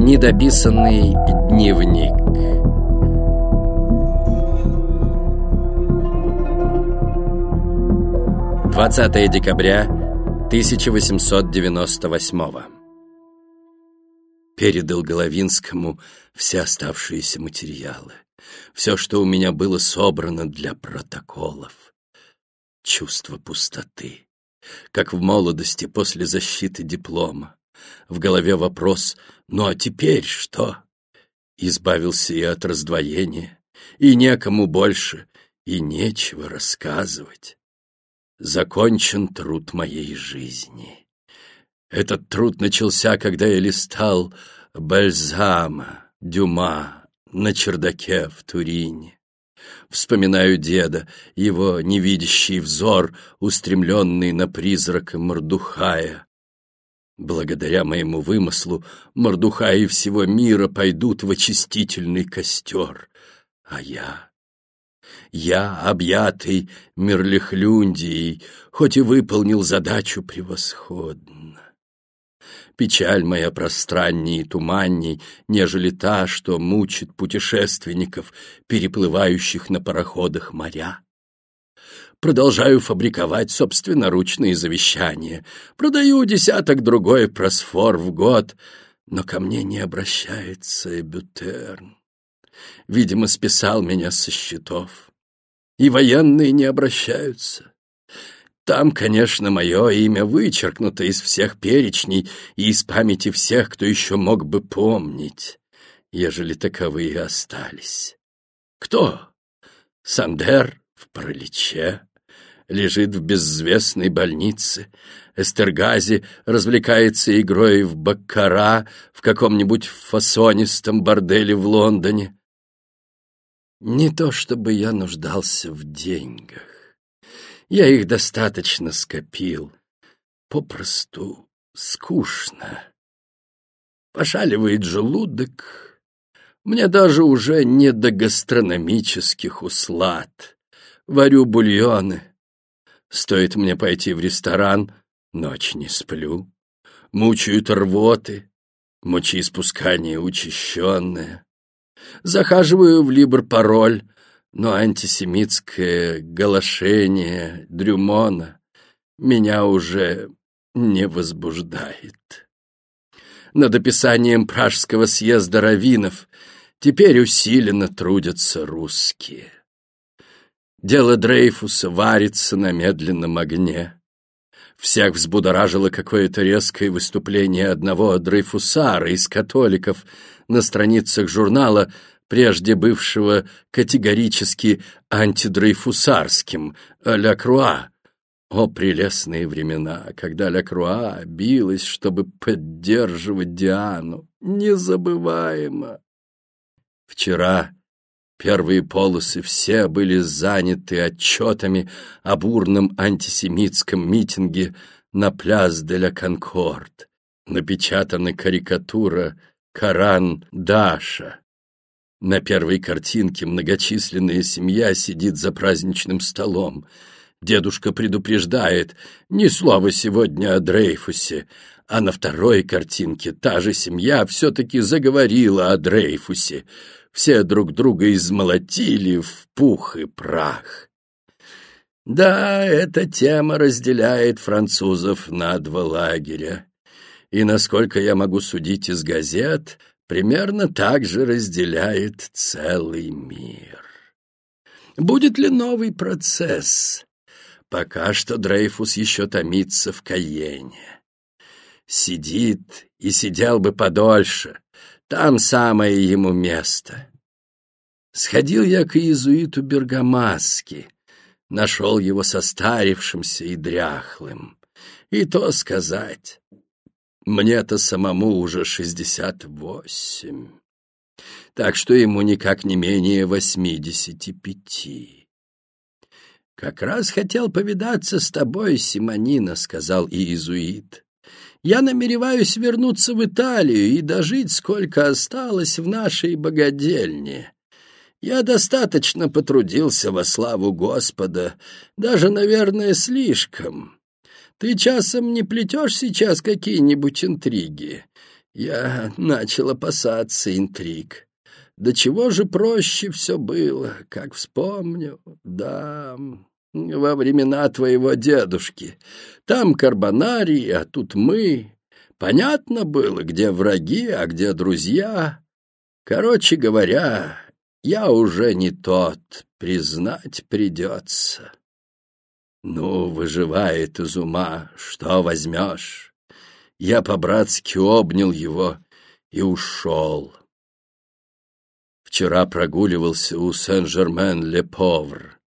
Недописанный дневник 20 декабря 1898 Передал Головинскому все оставшиеся материалы. Все, что у меня было собрано для протоколов. Чувство пустоты. Как в молодости после защиты диплома. В голове вопрос «Ну а теперь что?» Избавился и от раздвоения, и некому больше, и нечего рассказывать. Закончен труд моей жизни. Этот труд начался, когда я листал Бальзама, Дюма на чердаке в Турине. Вспоминаю деда, его невидящий взор, устремленный на призрака Мордухая. Благодаря моему вымыслу Мордухаи всего мира пойдут в очистительный костер, а я... Я, объятый Мерлихлюндией, хоть и выполнил задачу превосходно. Печаль моя пространней и туманней, нежели та, что мучит путешественников, переплывающих на пароходах моря. Продолжаю фабриковать собственноручные завещания. Продаю десяток другой просфор в год, но ко мне не обращается Эбютерн. Видимо, списал меня со счетов. И военные не обращаются. Там, конечно, мое имя вычеркнуто из всех перечней и из памяти всех, кто еще мог бы помнить, ежели таковые остались. Кто? Сандер в параличе, лежит в безвестной больнице. Эстергази развлекается игрой в баккара в каком-нибудь фасонистом борделе в Лондоне. Не то чтобы я нуждался в деньгах. Я их достаточно скопил. Попросту скучно. Пошаливает желудок. Мне даже уже не до гастрономических услад. Варю бульоны. Стоит мне пойти в ресторан, ночь не сплю. Мучают рвоты, мочеиспускание учащенное. Захаживаю в Либр-пароль, но антисемитское голошение Дрюмона меня уже не возбуждает. Над описанием Пражского съезда раввинов теперь усиленно трудятся русские. Дело Дрейфуса варится на медленном огне. Всех взбудоражило какое-то резкое выступление одного дрейфусара из католиков на страницах журнала, прежде бывшего категорически антидрейфусарским, «Ля Круа». О, прелестные времена, когда Ля Круа билась, чтобы поддерживать Диану. Незабываемо. Вчера первые полосы все были заняты отчетами о бурном антисемитском митинге на пляс де ля Конкорд. Напечатана карикатура «Коран Даша», на первой картинке многочисленная семья сидит за праздничным столом. Дедушка предупреждает, ни слова сегодня о Дрейфусе. А на второй картинке та же семья все-таки заговорила о Дрейфусе. Все друг друга измолотили в пух и прах. Да, эта тема разделяет французов на два лагеря. И, насколько я могу судить из газет, примерно так же разделяет целый мир. Будет ли новый процесс? Пока что Дрейфус еще томится в Каене. Сидит и сидел бы подольше, там самое ему место. Сходил я к иезуиту Бергамаски, нашел его состарившимся и дряхлым. И то сказать, мне-то самому уже шестьдесят восемь, так что ему никак не менее восьмидесяти пяти. «Как раз хотел повидаться с тобой, Симонина», — сказал иезуит. «Я намереваюсь вернуться в Италию и дожить, сколько осталось в нашей богадельне. Я достаточно потрудился во славу Господа, даже, наверное, слишком». Ты часом не плетешь сейчас какие-нибудь интриги? я начал опасаться интриг. До чего же проще все было, как вспомню, да, во времена твоего дедушки. Там карбонарий, а тут мы. Понятно было, где враги, а где друзья. Короче говоря, я уже не тот, признать придется. Ну, выживает из ума, что возьмешь? Я по-братски обнял его и ушел. Вчера прогуливался у Сен-Жермен-Ле-Повр.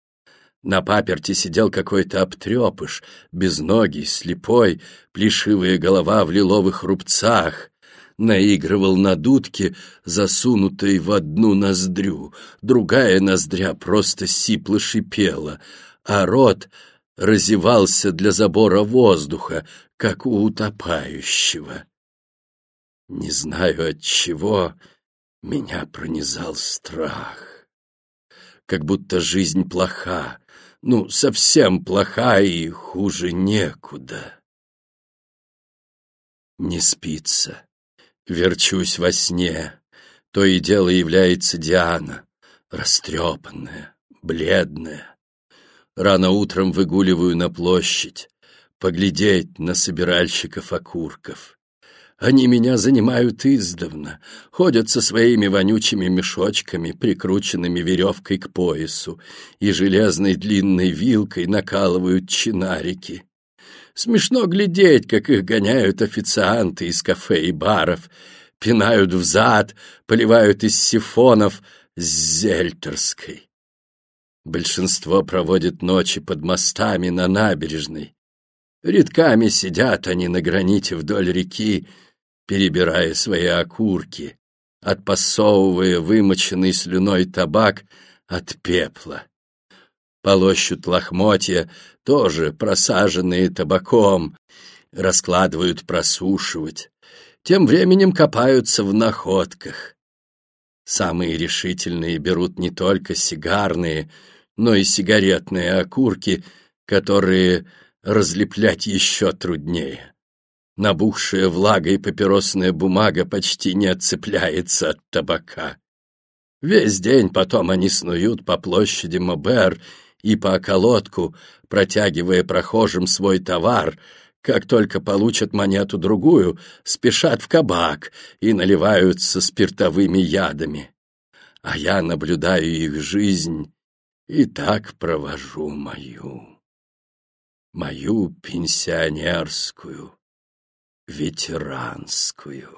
На паперти сидел какой-то обтрепыш, безногий, слепой, плешивая голова в лиловых рубцах. Наигрывал на дудке, засунутой в одну ноздрю. Другая ноздря просто сипло шипела, а рот разевался для забора воздуха, как у утопающего. Не знаю от чего, меня пронизал страх. Как будто жизнь плоха, ну, совсем плоха и хуже некуда. Не спится. Верчусь во сне. То и дело является Диана, растрепанная, бледная. Рано утром выгуливаю на площадь, поглядеть на собиральщиков окурков. Они меня занимают издавна, ходят со своими вонючими мешочками, прикрученными веревкой к поясу, и железной длинной вилкой накалывают чинарики. Смешно глядеть, как их гоняют официанты из кафе и баров, пинают взад, поливают из сифонов с зельтерской. Большинство проводит ночи под мостами на набережной. Редками сидят они на граните вдоль реки, перебирая свои окурки, отпасовывая вымоченный слюной табак от пепла. Полощут лохмотья, тоже просаженные табаком, раскладывают просушивать. Тем временем копаются в находках. Самые решительные берут не только сигарные, но и сигаретные окурки, которые разлеплять еще труднее. Набухшая влагой папиросная бумага почти не отцепляется от табака. Весь день потом они снуют по площади Мобер и по околотку, протягивая прохожим свой товар, как только получат монету-другую, спешат в кабак и наливаются спиртовыми ядами. А я наблюдаю их жизнь и так провожу мою, мою пенсионерскую ветеранскую.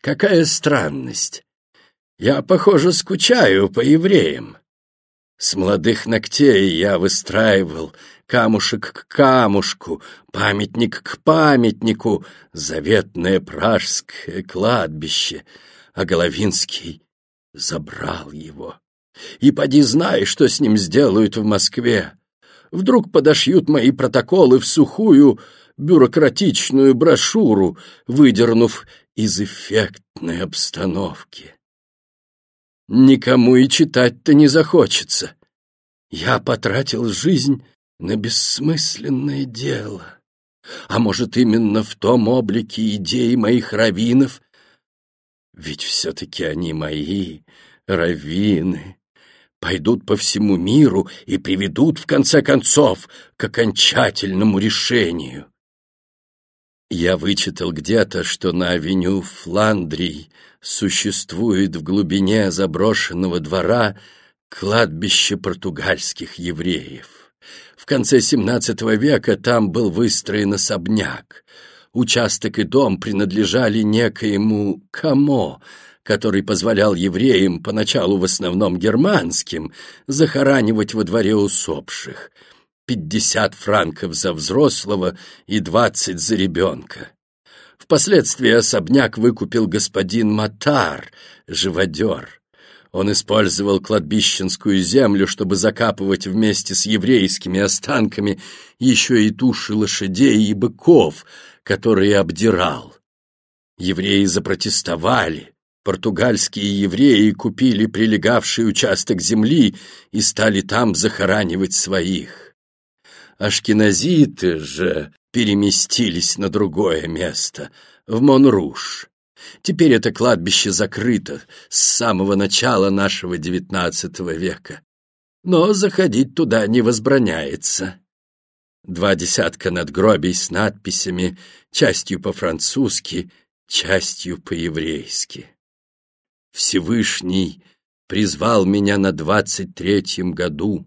Какая странность! Я, похоже, скучаю по евреям. С молодых ногтей я выстраивал камушек к камушку, памятник к памятнику, заветное пражское кладбище, а Головинский забрал его. И поди знай, что с ним сделают в Москве. Вдруг подошьют мои протоколы в сухую бюрократичную брошюру, выдернув из эффектной обстановки. Никому и читать-то не захочется. Я потратил жизнь на бессмысленное дело. А может, именно в том облике идей моих раввинов? Ведь все-таки они мои, раввины, пойдут по всему миру и приведут, в конце концов, к окончательному решению. Я вычитал где-то, что на авеню Фландрий существует в глубине заброшенного двора кладбище португальских евреев. В конце XVII века там был выстроен особняк. Участок и дом принадлежали некоему Камо, который позволял евреям, поначалу в основном германским, захоранивать во дворе усопших – пятьдесят франков за взрослого и двадцать за ребенка. Впоследствии особняк выкупил господин Матар, живодер. Он использовал кладбищенскую землю, чтобы закапывать вместе с еврейскими останками еще и туши лошадей и быков, которые обдирал. Евреи запротестовали. Португальские евреи купили прилегавший участок земли и стали там захоранивать своих. Ашкеназиты же переместились на другое место, в Монруш. Теперь это кладбище закрыто с самого начала нашего девятнадцатого века, но заходить туда не возбраняется. Два десятка надгробий с надписями, частью по-французски, частью по-еврейски. Всевышний призвал меня на двадцать третьем году.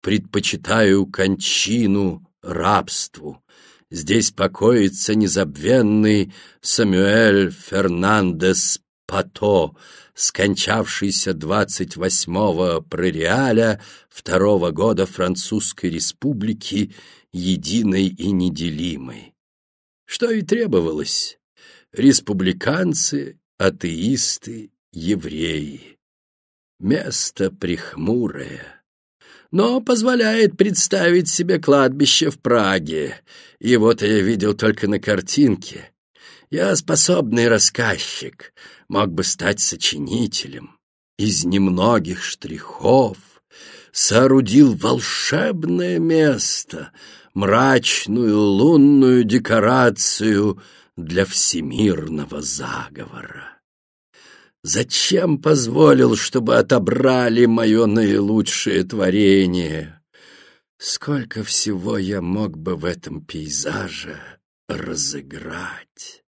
Предпочитаю кончину рабству. Здесь покоится незабвенный Самюэль Фернандес Пато, скончавшийся 28-го прориаля второго года Французской Республики, единой и неделимой. Что и требовалось. Республиканцы, атеисты, евреи. Место прихмурое но позволяет представить себе кладбище в Праге. Его-то я видел только на картинке. Я способный рассказчик, мог бы стать сочинителем. Из немногих штрихов соорудил волшебное место, мрачную лунную декорацию для всемирного заговора. Зачем позволил, чтобы отобрали мое наилучшее творение? Сколько всего я мог бы в этом пейзаже разыграть!